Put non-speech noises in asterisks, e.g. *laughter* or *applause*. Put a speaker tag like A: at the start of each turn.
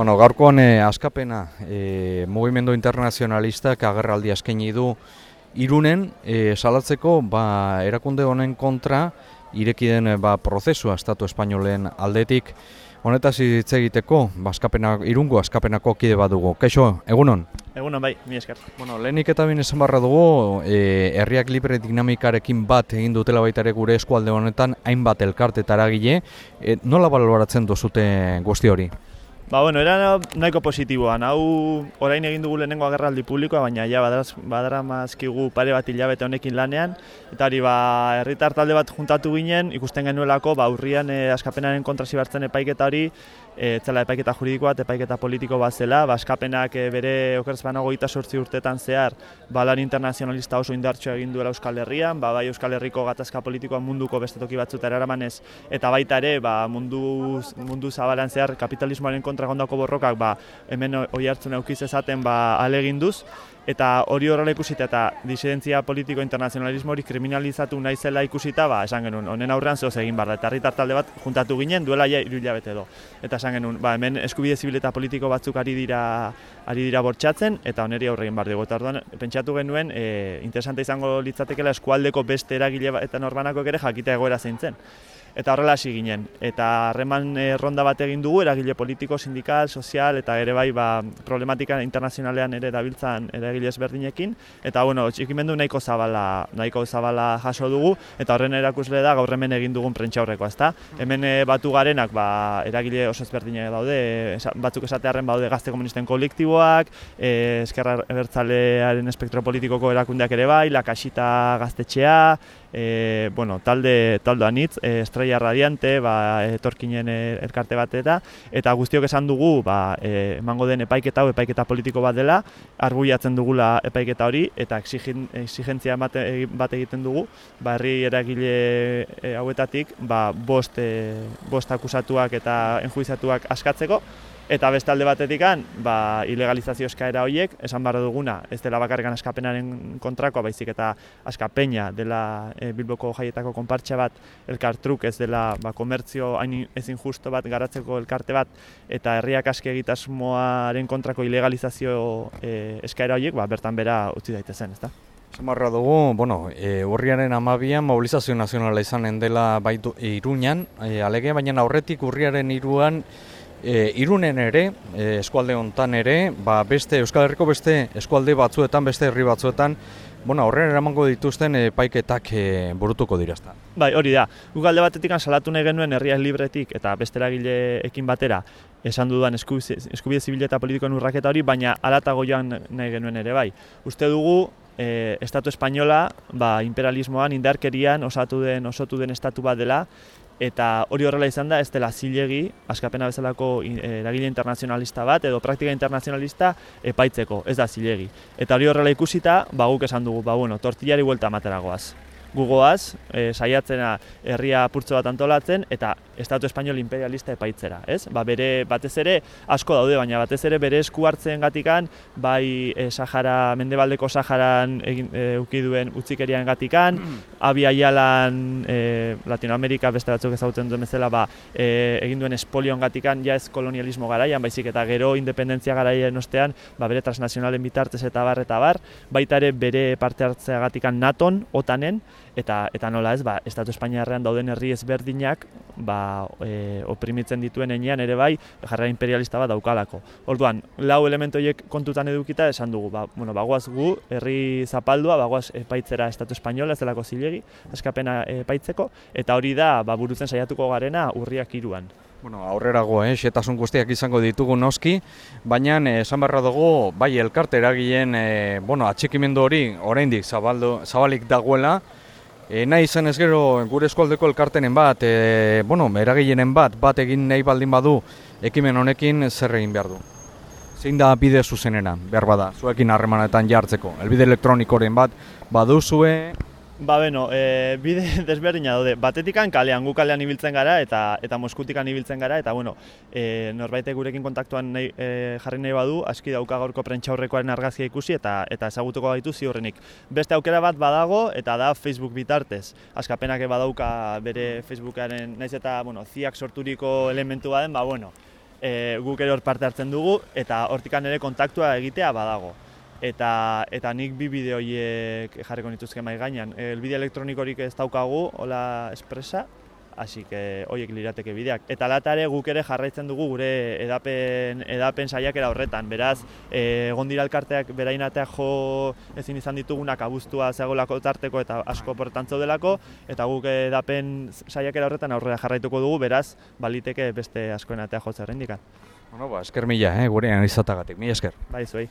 A: Bueno, gaurkoan eh, askapena eh, mugimendu internazionalistak agerraldi askaini du irunen eh, salatzeko ba, erakunde honen kontra ireki den eh, ba, prozesua estatu espainolen aldetik. Honetaz hitz egiteko, ba, askapena, irungo askapenako kide bat dugu. Kaixo, egunon?
B: Egunon bai, mi esker.
A: Bueno, lehenik eta bine esan barra dugu, e, herriak libre dinamikarekin bat egin dutela baita ere gure eskualde honetan, hainbat elkarte eta eragile. E, nola baloratzen duzute guzti hori?
B: Ba, bueno, era nahiko positiboan. Hau orain egin dugu lehenengo agerraldi publikoa, baina ja badaraz, badara mazkigu pare bat hilabete honekin lanean. Eta hori, ba, herritar talde bat juntatu ginen, ikusten genuelako, ba, urrian e, askapenaren kontra zibartzen epaiketa hori, e, etzela epaiketa juridikoa, epaiketa politiko bat zela, ba, askapenak e, bere okerz banago gita sortzi urtetan zehar, ba, lan internazionalista oso indartxo egin duela Euskal Herrian, ba, bai Euskal Herriko gatazka politikoa munduko beste toki batzuta eramanez, eta baita ere, ba, mundu, mundu zabalan zehar kapitalismoaren kontra gondako borrokak, ba, hemen oi hartzen eukiz ezaten, ba, aleginduz, eta hori horrela ikusita eta disidentzia politiko internazionalismo hori kriminalizatu nahi zela ikusita, ba, esan genuen, honen aurrean zehoz egin barra, eta herritar talde bat juntatu ginen duela ja iru hilabete edo. Eta esan genuen, ba, hemen eskubide zibil eta politiko batzuk ari dira ari dira bortxatzen, eta oneri aurre egin barra dugu. Eta orduan, pentsatu genuen, e, interesante izango litzatekela eskualdeko beste eragile eta norbanako ere jakitea egoera zeintzen eta horrela hasi ginen. Eta harreman e, ronda bat egin dugu, eragile politiko, sindikal, sozial, eta ere bai ba, problematika internazionalean ere dabiltzan eragile ezberdinekin. Eta bueno, txikimendu nahiko zabala, nahiko zabala jaso dugu, eta horren erakusle da gaur hemen egin dugun prentxaurrekoa, ezta? Hemen e, batu garenak ba, eragile oso ezberdinak daude, e, batzuk esatearen baude gazte komunisten kolektiboak, eskerra ebertzalearen espektro politikoko erakundeak ere bai, lakasita gaztetxea, e, bueno, talde taldo anitz, e, Estrella Radiante, ba, etorkinen elkarte bat eta eta guztiok esan dugu, ba, e, emango den epaiketa hau epaiketa politiko bat dela, arbuiatzen dugula epaiketa hori eta exigentzia bat egiten dugu, ba, herri eragile hauetatik, ba, bost, bost akusatuak eta enjuizatuak askatzeko, Eta beste alde batetik ba, ilegalizazio eskaera horiek, esan barra duguna, ez dela bakarrikan askapenaren kontrakoa, baizik eta askapeina dela e, Bilboko jaietako konpartxa bat, elkartruk ez dela ba, komertzio hain ezin justo bat garatzeko elkarte bat, eta herriak aske egitasmoaren kontrako ilegalizazio e, eskaera horiek, ba, bertan bera utzi daitezen, ezta?
A: Zamarra dugu, bueno, e, urriaren amabian mobilizazio nazionala izanen dela baitu iruñan, e, alege, baina aurretik urriaren iruan, E, irunen ere, e, eskualde hontan ere, ba beste Euskal Herriko beste eskualde batzuetan, beste herri batzuetan, bueno, horren eramango dituzten epaiketak e, burutuko dirazta.
B: Bai, hori da. Gugalde batetik salatu nahi genuen herriaz libretik eta beste eragileekin batera esan dudan eskubide zibil eta politikoen urraketa hori, baina alatago joan nahi genuen ere bai. Uste dugu, e, Estatu Espainola, ba, imperialismoan, indarkerian, osatu den, osotu den estatu bat dela, eta hori horrela izan da, ez dela zilegi, askapena bezalako eh, eragile internazionalista bat, edo praktika internazionalista epaitzeko, ez da zilegi. Eta hori horrela ikusita, ba guk esan dugu, ba bueno, tortillari buelta materagoaz gugoaz, e, saiatzena herria purtzo bat antolatzen eta Estatu Espainol imperialista epaitzera, ez? Ba, bere batez ere asko daude, baina batez ere bere esku hartzen gatikan, bai e, Sahara, Mendebaldeko Saharan egin e, uki duen utzikerian gatikan, mm. abi aialan e, Latinoamerika beste batzuk ezagutzen duen bezala, ba, e, egin duen espolion gatikan, ja ez kolonialismo garaian, baizik eta gero independentzia garaian ostean, ba, bere transnazionalen bitartez eta bar, eta bar, baita ere bere parte hartzea gatikan naton, otanen, eta eta nola ez, ba, Estatu Espainiarrean dauden herri ezberdinak ba, e, oprimitzen dituen enean ere bai jarra imperialista bat daukalako. Orduan, lau elementu horiek kontutan edukita esan dugu, ba, bueno, bagoaz gu, herri zapaldua, bagoaz epaitzera Estatu Espainola, ez delako zilegi, eskapena epaitzeko, eta hori da, ba, burutzen saiatuko garena urriak iruan.
A: Bueno, aurrerago, eh, xetasun guztiak izango ditugu noski, baina eh, esan barra dugu, bai elkarte eragileen, eh, bueno, atxikimendu hori, oraindik zabaldo, zabalik dagoela, E, nahi izan ez gero gure eskualdeko elkartenen bat, e, bueno, eragileenen bat, bat egin nahi baldin badu ekimen honekin zer egin behar du. Zein da bide zuzenena, behar bada, zuekin harremanetan jartzeko. Elbide elektronikoren bat, baduzue,
B: Ba, beno, e, bide *laughs* desberdina daude. Batetikan kalean, gu kalean ibiltzen gara eta eta Moskutikan ibiltzen gara eta bueno, e, norbaitek gurekin kontaktuan nahi, e, jarri nahi badu, aski dauka gaurko prentxaurrekoaren argazkia ikusi eta eta ezagutuko gaitu ziurrenik. Beste aukera bat badago eta da Facebook bitartez. Askapenak badauka bere Facebookaren, naiz eta, bueno, ziak sorturiko elementu baden, ba, bueno, e, guk ere hor parte hartzen dugu, eta hortikan ere kontaktua egitea badago. Eta, eta nik bi bideo horiek jarriko nituzke mai gainean. Elbide elektronikorik ez daukagu, hola espresa, hasi que horiek lirateke bideak. Eta latare guk ere jarraitzen dugu gure edapen, edapen saiakera horretan. Beraz, e, egon dira elkarteak berainateak jo ezin izan ditugunak abuztua zeagolako tarteko eta asko portantzo delako, eta guk edapen saiakera horretan aurrera jarraituko dugu, beraz, baliteke beste askoen atea jo zerrendikan.
A: Bueno, ba, esker mila, eh, gurean izatagatik, mila esker.
B: Bai, zuei.